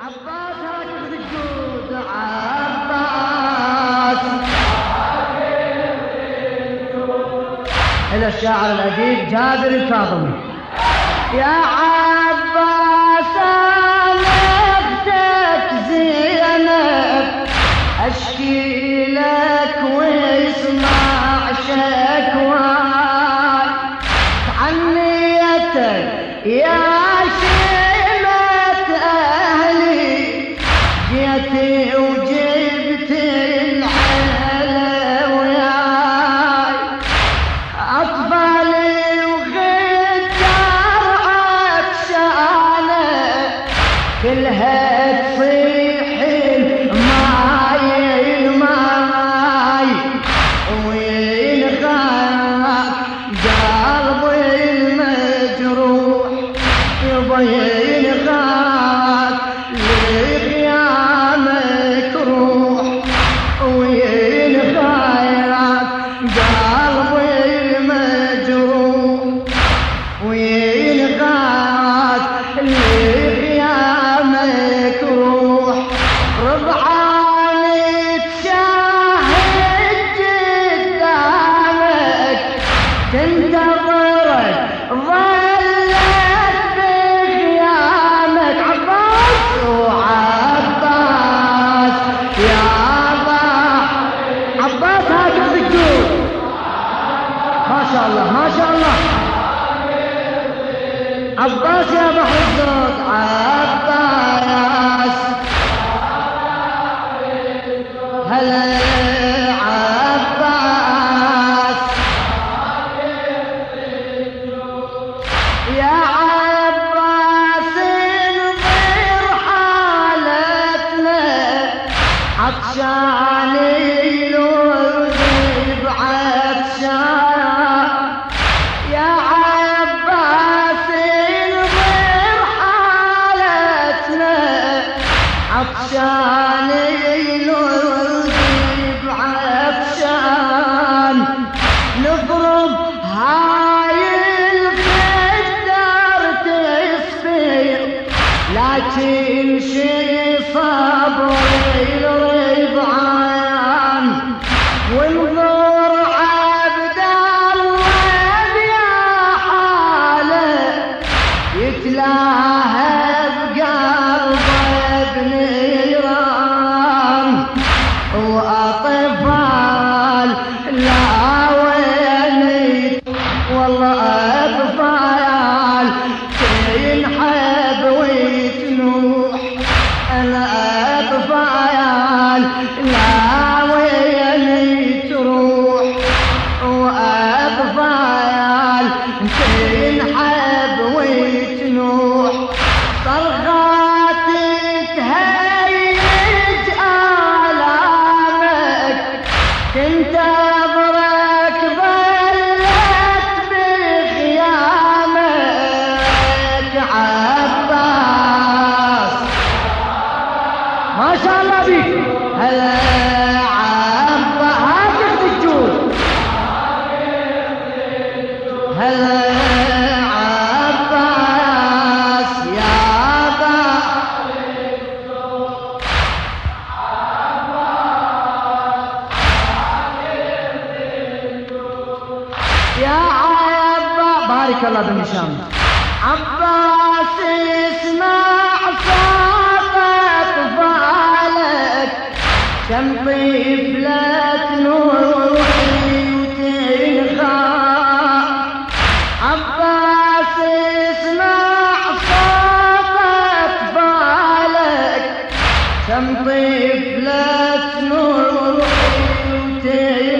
عباس الجود عباس إلى الشاعر الأديب جابر الكاظمي. يا عباس نبتك زينب أشكي لك واسمع شكواك best friend. ما شاء الله ما شاء الله عباس يا بحر عباس. هلا. بارك الله بالنشام عباس اسمع صافة طفالك كم طفلة نوحي وتنخاف عباس اسمع صافة طفالك كم طفلة نوحي وتنخاف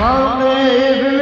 My baby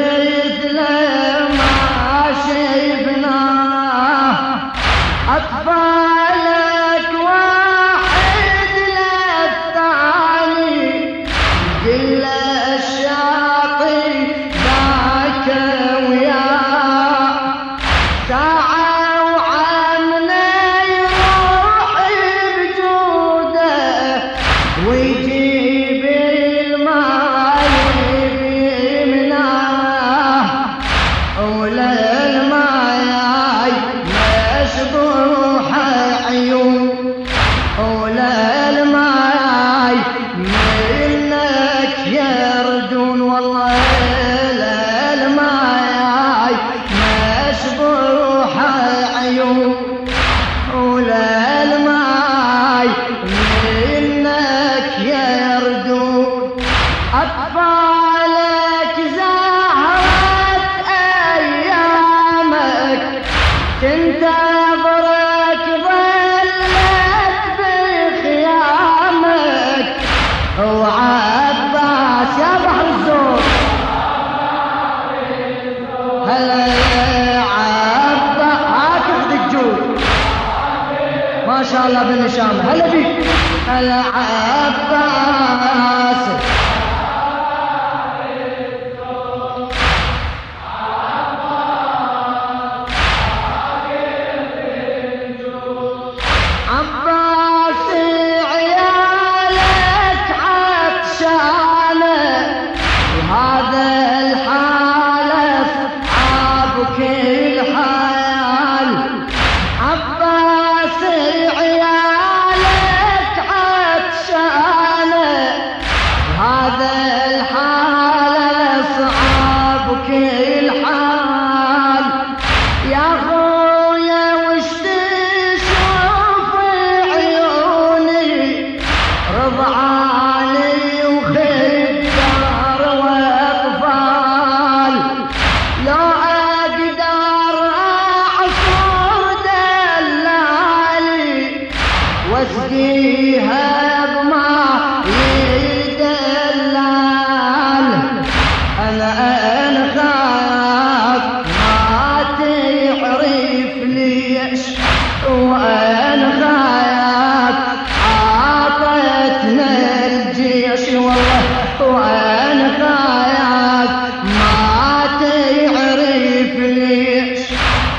ولا الماي منك يردون أطفالك زهرت أيامك كنت أبرك ظلت بخيامك. وعباس يا بحر الزور هلا شاء الله بن هشام هلا بيك. هلا عباس وين غاياك عطيتنا الجيش والله. وين غاياك ما تعرف ليش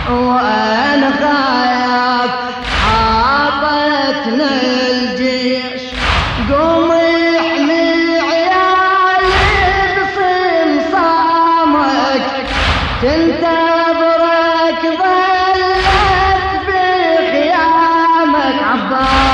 وين غاياك عطيتنا الجيش قوم احمي عيالي بصمصامك تنتظرك ضيق Bye.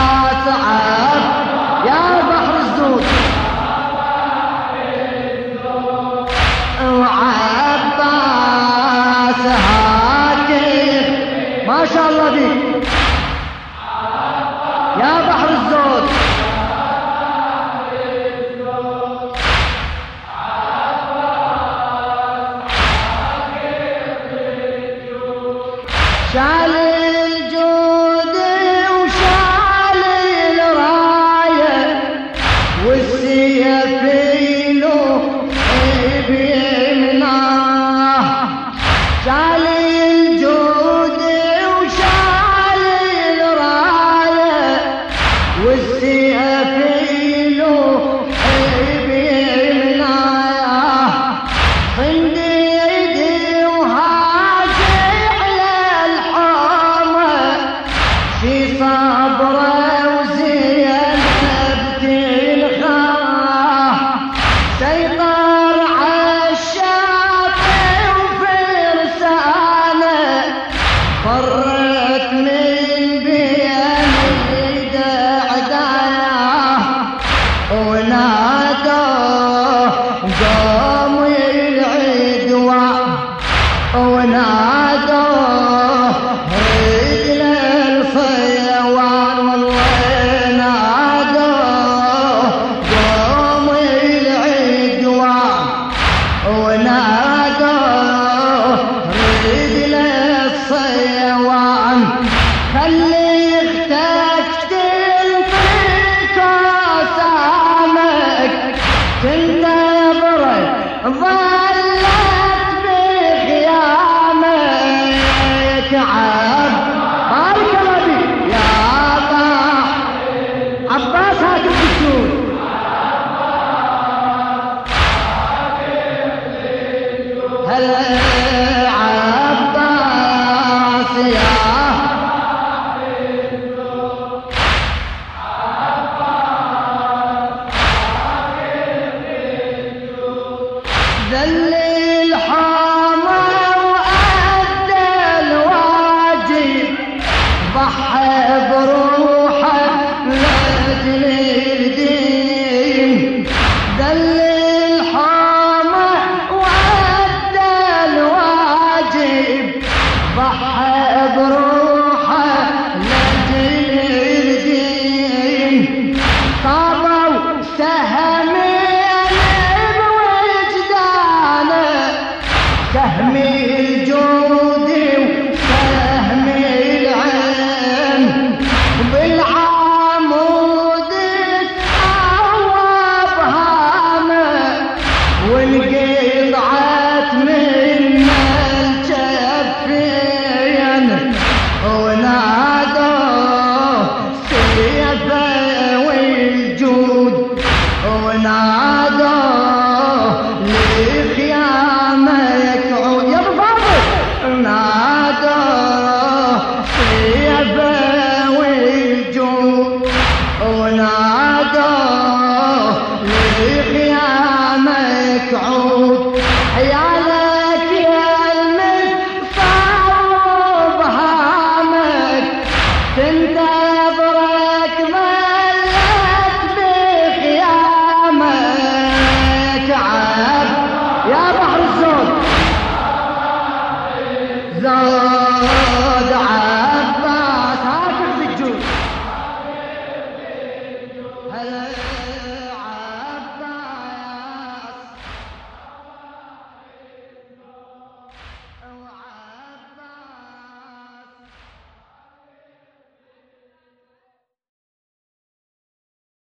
زاد